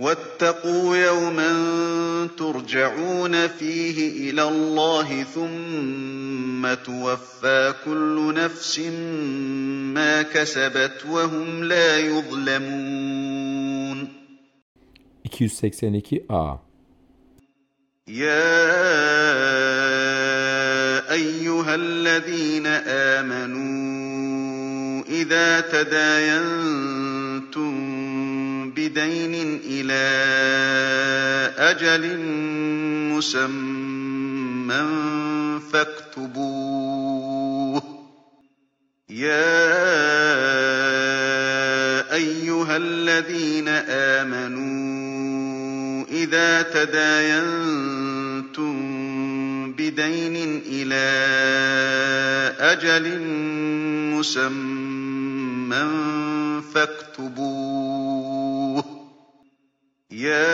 وَاتَّقُوا يَوْمًا تُرْجَعُونَ فِيهِ إِلَى اللَّهِ ثُمَّ تُوَفَّىٰ كُلُّ نَفْسٍ مَّا كَسَبَتْ وَهُمْ لَا يُظْلَمُونَ. 282A يا أيها الذين آمنوا إذا تداينتم بدين إلى أجل مسمى فاكتبوه يا أيها الذين آمنوا إذا تداينتم بدين إلى أجل مسمى فاكتبوه يا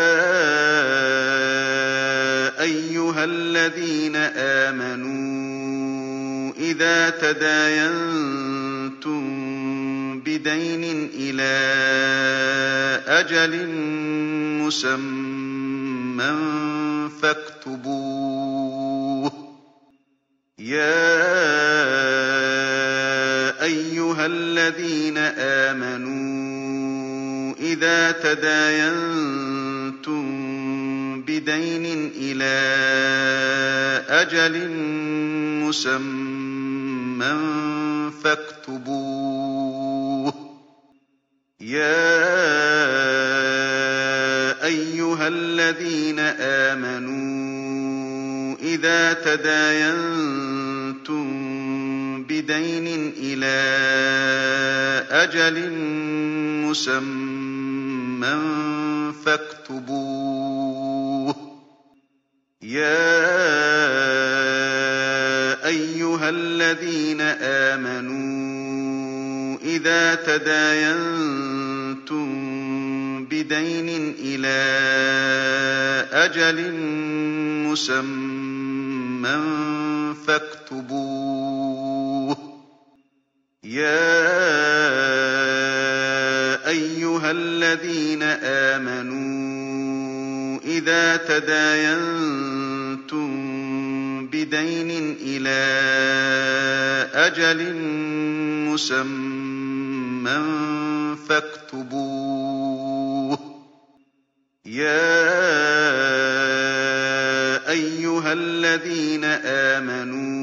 أيها الذين آمنوا إذا تداينتم بدين إلى أجل مسمى فاكتبوه يا أيها الذين آمنوا إذا تداينتم بدين إلى أجل مسمى فاكتبوه. يا أيها الذين آمنوا إذا تداينتم بدين إلى أجل مسمى فاكتبوه. يا أيها الذين آمنوا إذا تداينتم بدين إلى أجل مسمى فاكتبوه. يا أيها الذين آمنوا إذا تداينتم بدين إلى أجل مسمى فاكتبوه يا أيها الذين آمنوا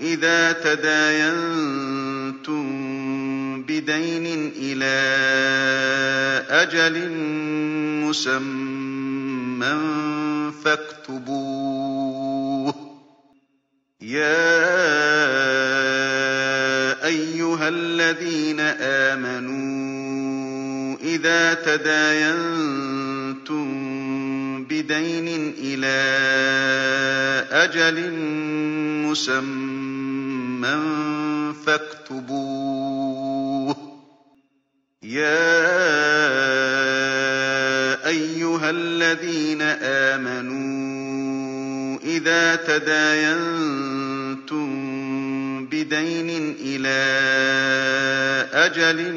إذا تداينتم بدين إلى أجل مسمى فاكتبوه. يا أيها الذين آمنوا إذا تداينتم بدين إلى أجل مسمى فاكتبوه. يا أيها الذين آمنوا إذا تداينتم بدين إلى أجل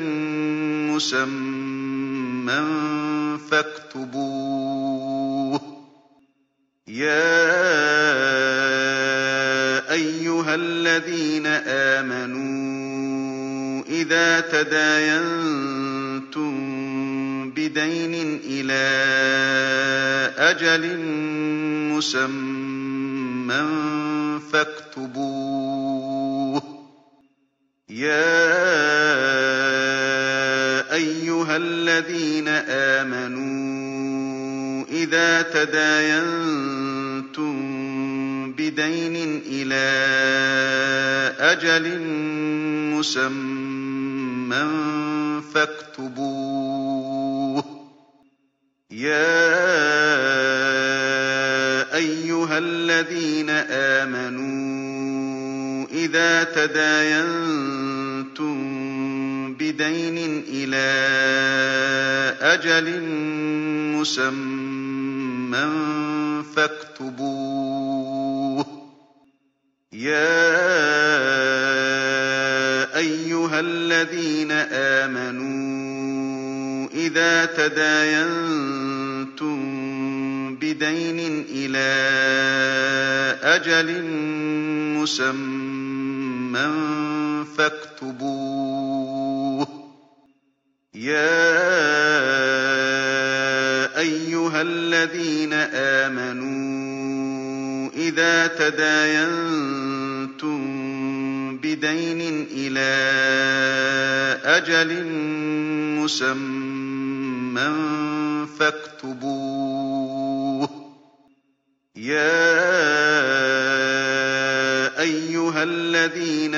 مسمى فاكتبوه يا أيها الذين آمنوا إذا تداينتم بدين إلى أجل مسمى فاكتبوه. يا أيها الذين آمنوا إذا تداينتم بدين إلى أجل مسمى فاكتبوه. يا أيها الذين آمنوا إذا تداينتم بدين إلى أجل مسمى فاكتبوه. يا أيها الذين آمنوا إذا تداينتم بدين إلى أجل مسمى فاكتبوه. يا أيها الذين آمنوا إذا تداينتم بدين إلى أجل مسمى فاكتبوه يا أيها الذين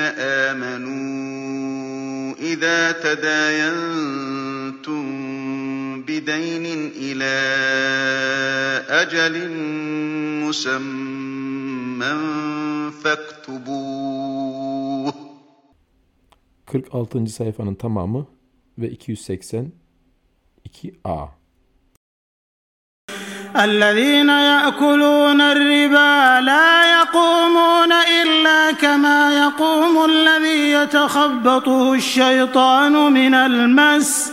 آمنوا إذا تداينتم بدين إلى أجل مسمى فاكتبوه 46. sayfanın tamamı ve 282a. الذين يأكلون الربا لا يقومون إلا كما يقوم الذي يتخبطه الشيطان من المس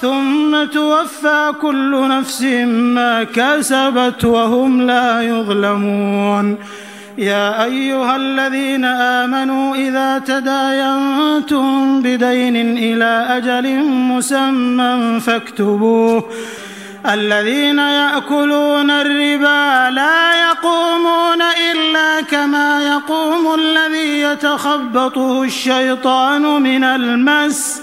ثم توفى كل نفس ما كسبت وهم لا يظلمون. يا أيها الذين آمنوا إذا تداينتم بدين إلى أجل مسمى فاكتبوه. الذين يأكلون الربا لا يقومون إلا كما يقوم الذي يتخبطه الشيطان من المس.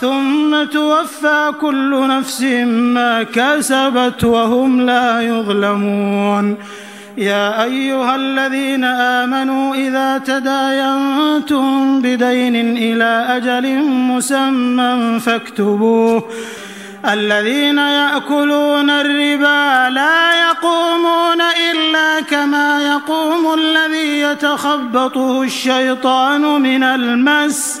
ثم توفى كل نفس ما كسبت وهم لا يظلمون. يا أيها الذين آمنوا إذا تداينتم بدين إلى أجل مسمى فاكتبوه. الذين يأكلون الربا لا يقومون إلا كما يقوم الذي يتخبطه الشيطان من المس.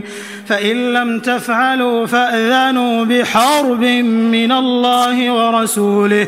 فإن لم تفعلوا فأذنوا بحرب من الله ورسوله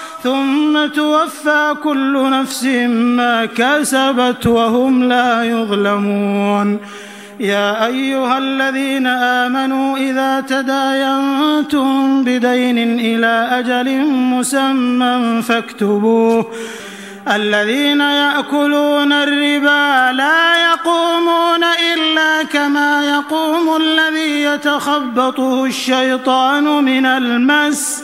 ثم توفى كل نفس ما كسبت وهم لا يظلمون. يا أيها الذين آمنوا إذا تداينتم بدين إلى أجل مسمى فاكتبوه. الذين يأكلون الربا لا يقومون إلا كما يقوم الذي يتخبطه الشيطان من المس.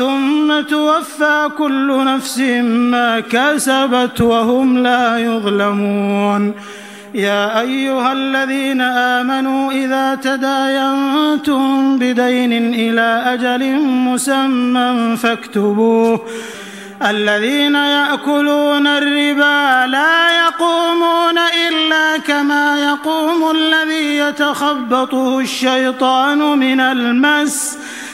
ثم توفى كل نفس ما كسبت وهم لا يظلمون. يا أيها الذين آمنوا إذا تداينتم بدين إلى أجل مسمى فاكتبوه. الذين يأكلون الربا لا يقومون إلا كما يقوم الذي يتخبطه الشيطان من المس.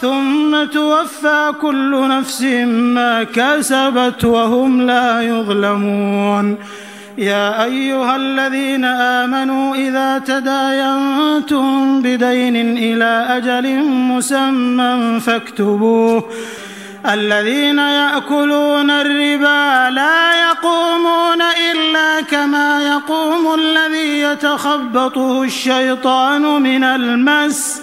ثم توفى كل نفس ما كسبت وهم لا يظلمون. يا أيها الذين آمنوا إذا تداينتم بدين إلى أجل مسمى فاكتبوه. الذين يأكلون الربا لا يقومون إلا كما يقوم الذي يتخبطه الشيطان من المس.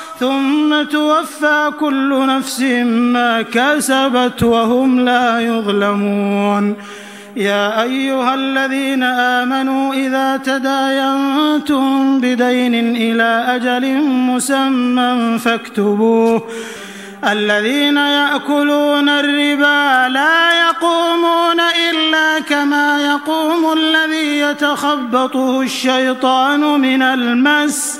ثم توفى كل نفس ما كسبت وهم لا يظلمون. يا أيها الذين آمنوا إذا تداينتم بدين إلى أجل مسمى فاكتبوه. الذين يأكلون الربا لا يقومون إلا كما يقوم الذي يتخبطه الشيطان من المس.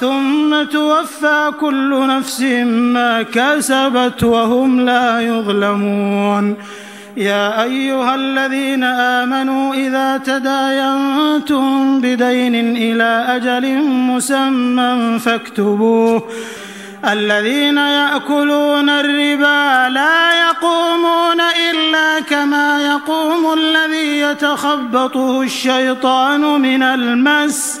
ثم توفى كل نفس ما كسبت وهم لا يظلمون. يا أيها الذين آمنوا إذا تداينتم بدين إلى أجل مسمى فاكتبوه. الذين يأكلون الربا لا يقومون إلا كما يقوم الذي يتخبطه الشيطان من المس.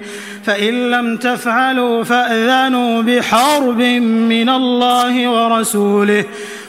فإن لم تفعلوا فأذنوا بحرب من الله ورسوله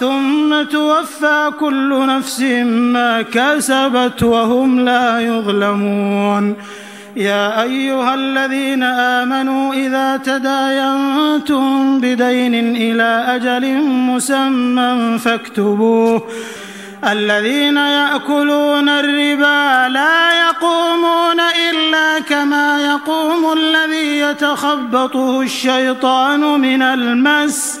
ثم توفى كل نفس ما كسبت وهم لا يظلمون. يا أيها الذين آمنوا إذا تداينتم بدين إلى أجل مسمى فاكتبوه. الذين يأكلون الربا لا يقومون إلا كما يقوم الذي يتخبطه الشيطان من المس.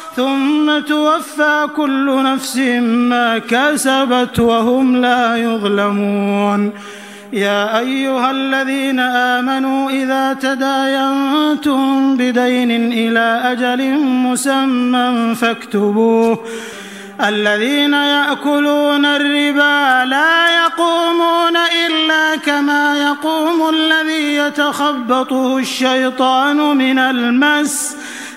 ثم توفى كل نفس ما كسبت وهم لا يظلمون. يا أيها الذين آمنوا إذا تداينتم بدين إلى أجل مسمى فاكتبوه. الذين يأكلون الربا لا يقومون إلا كما يقوم الذي يتخبطه الشيطان من المس.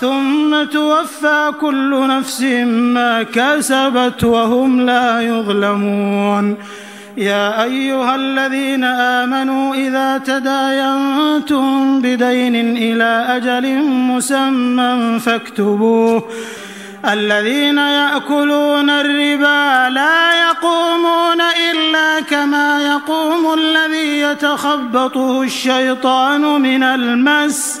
ثم توفى كل نفس ما كسبت وهم لا يظلمون. يا أيها الذين آمنوا إذا تداينتم بدين إلى أجل مسمى فاكتبوه. الذين يأكلون الربا لا يقومون إلا كما يقوم الذي يتخبطه الشيطان من المس.